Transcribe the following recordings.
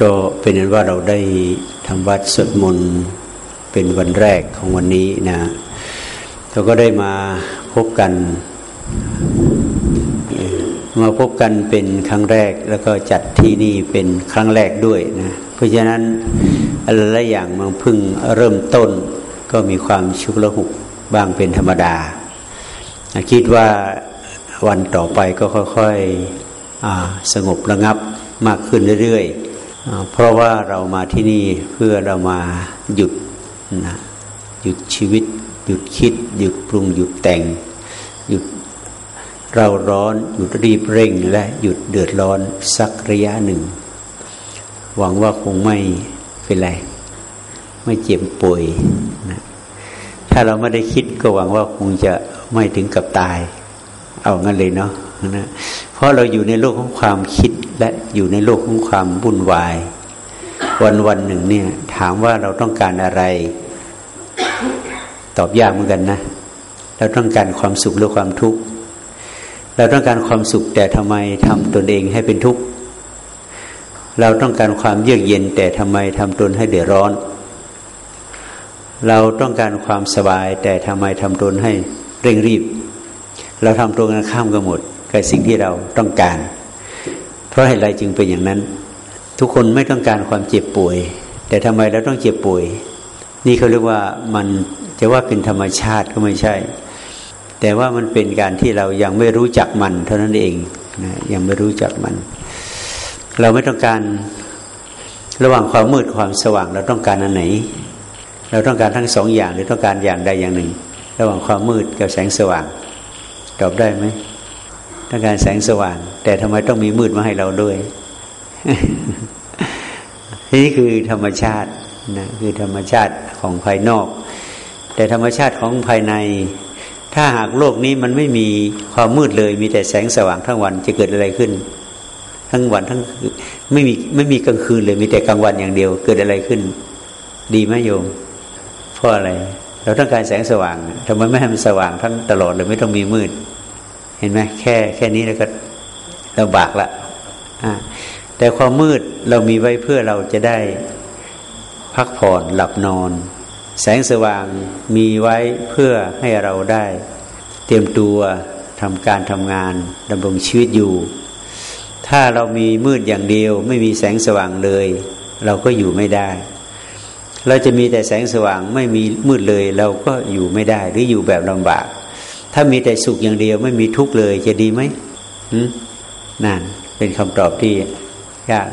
ก็เป็นนั้นว่าเราได้ทำวัดสวดมนต์เป็นวันแรกของวันนี้นะเราก็ได้มาพบกัน มาพบกันเป็นครั้งแรกแล้วก็จัดที่นี่เป็นครั้งแรกด้วยนะเพราะฉะนั้นอะไรหลายอย่างมันเพิ่งเริ่มต้น ก็มีความชุกละหุกบ้างเป็นธรรมดา คิดว่าวันต่อไปก็ค่อยๆสงบระงับ มากขึ้นเรื่อยๆ เพราะว่าเรามาที่นี่เพื่อเรามาหยุดนะหยุดชีวิต หยุดคิด หยุดปรุง หยุดแต่ง หยุดเราร้อน หยุดรีบเร่ง และหยุดเดือดร้อนสักระยะหนึ่ง หวังว่าคงไม่เป็นไร ไม่เจ็บป่วยนะถ้าเราไม่ได้คิดก็หวังว่าคงจะไม่ถึงกับตาย เอางั้นเลยเนาะ นะเพราะเราอยู่ในโลกของความคิดและอยู่ในโลกของความวุ่นวาย วันวันหนึ่งเนี่ย ถามว่าเราต้องการอะไร ตอบยากเหมือนกันนะ เราต้องการความสุขหรือความทุกข์เราต้องการความสุขแต่ทำไมทำตนเองให้เป็นทุกข์เราต้องการความเยือกเย็น แต่ทำไมทำตนให้เดือดร้อน เราต้องการความสบาย แต่ทำไมทำตนให้เร่งรีบ เราทำตรงกันข้ามกันหมด กับสิ่งที่เราต้องการ เพราะเหตุไรจึงเป็นอย่างนั้น ทุกคนไม่ต้องการความเจ็บป่วย แต่ทำไมเราต้องเจ็บป่วย นี่เขาเรียกว่ามันจะว่าเป็นธรรมชาติก็ไม่ใช่ แต่ว่ามันเป็นการที่เรายังไม่รู้จักมัน เท่านั้นเองนะยังไม่รู้จักมัน เราไม่ต้องการระหว่างความมืดความสว่างเราต้องการอันไหน เราต้องการทั้งสองอย่างหรือต้องการอย่างใดอย่างหนึ่ง ระหว่างความมืดกับแสงสว่าง ตอบได้ไหม ต้องการแสงสว่าง แต่ทำไมต้องมีมืดมาให้เราด้วยนี่คือธรรมชาตินะคือธรรมชาติของภายนอก แต่ธรรมชาติของภายใน ถ้าหากโลกนี้มันไม่มีความมืดเลย มีแต่แสงสว่างทั้งวันจะเกิดอะไรขึ้น ทั้งวันทั้งไม่มีไม่มีกลางคืนเลย มีแต่กลางวันอย่างเดียว เกิดอะไรขึ้น ดีไหมโยมเพราะอะไร เราต้องการแสงสว่างทำไมไม่ให้มันสว่างทั้งตลอดเลยไม่ต้องมีมืด เห็นไหมแค่แค่นี้แล้วก็ลำบากละแต่ความมืดเรามีไว้เพื่อเราจะได้พักผ่อนหลับนอน แสงสว่างมีไว้เพื่อให้เราได้ เตรียมตัวทำการทำงานดำรงชีวิตอยู่ ถ้าเรามีมืดอย่างเดียว ไม่มีแสงสว่างเลย เราก็อยู่ไม่ได้ เราจะมีแต่แสงสว่างไม่มีมืดเลย เราก็อยู่ไม่ได้หรืออยู่แบบลำบาก ถ้ามีแต่สุขอย่างเดียว ไม่มีทุกข์เลย จะดีไหมนั่นเป็นคำตอบที่ยาก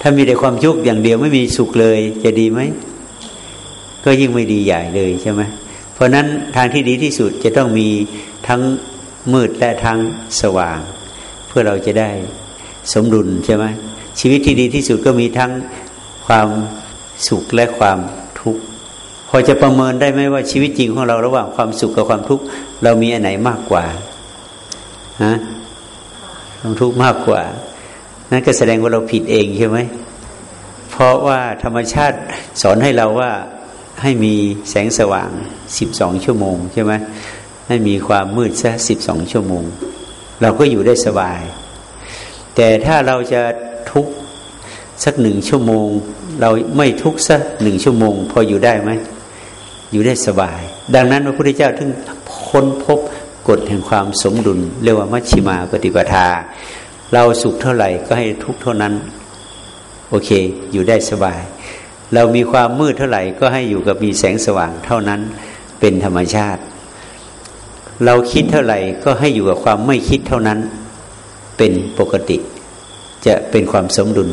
ถ้ามีแต่ความทุกข์อย่างเดียว ไม่มีสุขเลย จะดีไหมก็ยิ่งไม่ดีใหญ่เลยใช่ไหมเพราะนั้นทางที่ดีที่สุดจะต้องมีทั้งมืดและทั้งสว่าง เพื่อเราจะได้สมดุลใช่ไหมชีวิตที่ดีที่สุดก็มีทั้งความสุขและความทุกข์ พอจะประเมินได้ไหมว่าชีวิตจริงของเราระหว่างความสุขกับความทุกข์เรามีอันไหนมากกว่าฮะความทุกข์มากกว่า นั่นก็แสดงว่าเราผิดเองใช่ไหมเพราะว่าธรรมชาติสอนให้เราว่าให้มีแสงสว่างสิบสองชั่วโมงใช่ไหมให้มีความมืดซะสิบสองชั่วโมง เราก็อยู่ได้สบาย แต่ถ้าเราจะทุกสักหนึ่งชั่วโมง เราไม่ทุกสักหนึ่งชั่วโมง พออยู่ได้ไหม อยู่ได้สบาย ดังนั้นพระพุทธเจ้าถึงค้นพบกฎแห่งความสมดุล เรียกว่ามัชชิมาปฏิปทา เราสุขเท่าไหร่ก็ให้ทุกเท่านั้น โอเค อยู่ได้สบาย เรามีความมืดเท่าไหร่ก็ให้อยู่กับมีแสงสว่างเท่านั้นเป็นธรรมชาติ เราคิดเท่าไหร่ก็ให้อยู่กับความไม่คิดเท่านั้นเป็นปกติ จะเป็นความสมดุล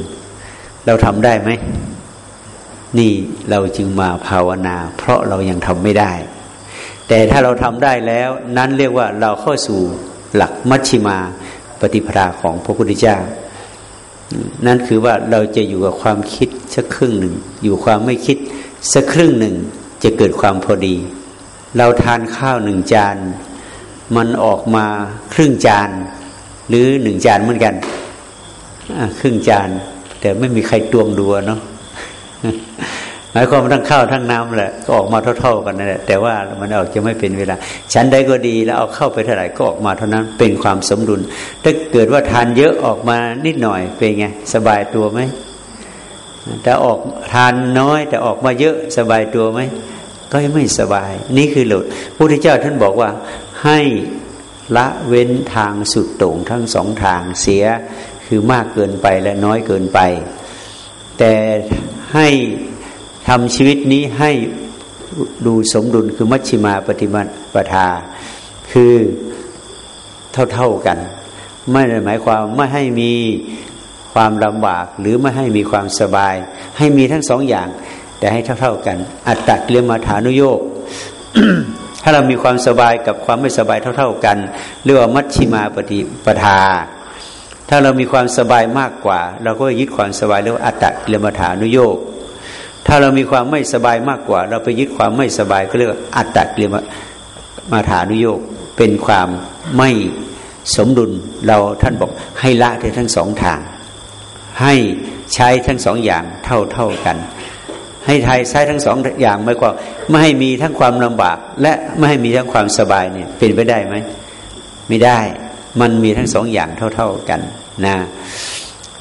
เราทำได้ไหม นี่เราจึงมาภาวนา เพราะเรายังทำไม่ได้ แต่ถ้าเราทำได้แล้ว นั้นเรียกว่าเราเข้าสู่หลักมัชชิมาปฏิปทาของพระพุทธเจ้า นั่นคือว่าเราจะอยู่กับความคิดสักครึ่งหนึ่ง อยู่ความไม่คิดสักครึ่งหนึ่งจะเกิดความพอดี เราทานข้าวหนึ่งจาน มันออกมาครึ่งจาน หรือหนึ่งจานเหมือนกันครึ่งจาน แต่ไม่มีใครตวงดูเนาะ หมายความทั้งข้าวทั้งน้ำแหละก็ออกมาเท่า ๆกันนั่นแหละแต่ว่ามันออกจะไม่เป็นเวลาฉันได้ก็ดีแล้วเอาเข้าไปเท่าไหร่ก็ออกมาเท่านั้นเป็นความสมดุล ถ้าเกิดว่าทานเยอะออกมานิดหน่อยเป็นไงสบายตัวไหมแต่ออกทานน้อย แต่ออกมาเยอะสบายตัวไหมก็ไม่สบาย นี่คือหลุดพระพุทธเจ้าท่านบอกว่าให้ละเว้นทางสุดโต่งทั้งสองทางเสียคือมากเกินไปและน้อยเกินไป แต่ ให้ทำชีวิตนี้ให้ดูสมดุลคือมัชชิมาปฏิมาปทา คือเท่าๆกัน ไม่ได้หมายความไม่ให้มีความลำบากหรือไม่ให้มีความสบาย ให้มีทั้งสองอย่าง แต่ให้เท่าๆกัน อัตตะเรียมาฐานุโยกถ้าเรามีความสบายกับความไม่สบายเท่า ๆกัน เรียกว่ามัชชิมาปฏิปทา ถ้าเรามีความสบายมากกว่า เราก็ยึดความสบายเรียกว่าอัตตะเรียมาฐานุโยกถ้าเรามีความไม่สบายมากกว่า เราไปยึดความไม่สบายก็เรียกว่าอัตตะเรียมาฐานุโยกเป็นความไม่สมดุลเราท่านบอกให้ละทั้งสองทาง ให้ใช้ทั้งสองอย่างเท่าเท่ากัน ให้ไทยใช้ทั้งสองอย่างไม่กว่าไม่ให้มีทั้งความลำบาก และไม่ให้มีทั้งความสบายเนี่ยเป็นไปได้ไหมไม่ได้มันมีทั้งสองอย่างเท่าๆกัน นะ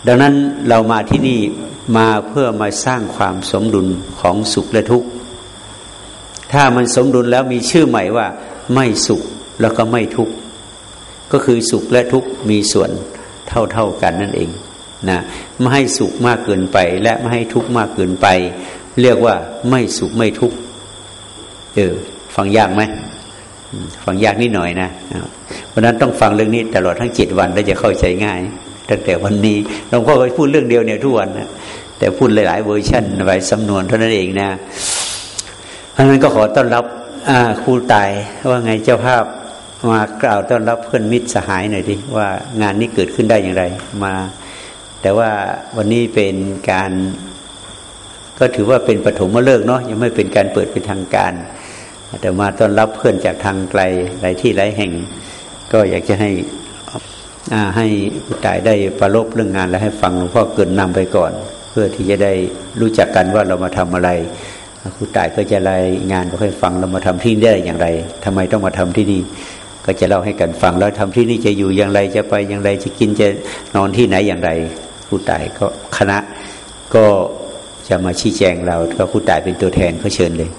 ดังนั้นเรามาที่นี่มาเพื่อมาสร้างความสมดุลของสุขและทุกข์ ถ้ามันสมดุลแล้วมีชื่อใหม่ว่า ไม่สุขแล้วก็ไม่ทุกข์ ก็คือสุขและทุกข์มีส่วนเท่าๆกันนั่นเองนะไม่ให้สุขมากเกินไป และไม่ให้ทุกข์มากเกินไป เรียกว่าไม่สุขไม่ทุกข์เออฟังยากไหม ฟังยากนิดหน่อยนะเพราะนั้นต้องฟังเรื่องนี้ตลอดทั้งเจ็ดวันแล้วจะเข้าใจง่ายตั้งแต่วันนี้หลวงพ่อก็พูดเรื่องเดียวเนี่ยทุกวันนะแต่พูดหลาย ๆ เวอร์ชันไว้สำนวนเท่านั้นเองนะเพราะนั้นก็ขอต้อนรับครูตายว่าไงเจ้าภาพมากล่าวต้อนรับเพื่อนมิตรสหายหน่อยดิว่างานนี้เกิดขึ้นได้อย่างไร มา แต่ว่าวันนี้เป็นการ ก็ถือว่าเป็นปฐมฤกษ์เนาะยังไม่เป็นการเปิดเป็นทางการ แต่มาต้อนรับเพื่อนจากทางไกลหลายที่หลายแห่ง ก็อยากจะให้ให้ผู้ตายได้ประลบเรื่องงานและให้ฟังหลวงพ่อเกินนำไปก่อน เพื่อที่จะได้รู้จักกันว่าเรามาทำอะไรผู้ตายก็จะรายงานก็ให้ฟังเรามาทำที่นี่ได้อย่างไรทำไมต้องมาทำที่นี่ก็จะเล่าให้กันฟังแล้วทำที่นี่จะอยู่อย่างไรจะไปอย่างไรจะกินจะนอนที่ไหนอย่างไรผู้ตายก็คณะก็จะมาชี้แจงเราก็ผู้ตายเป็นตัวแทนเขาเชิญเลย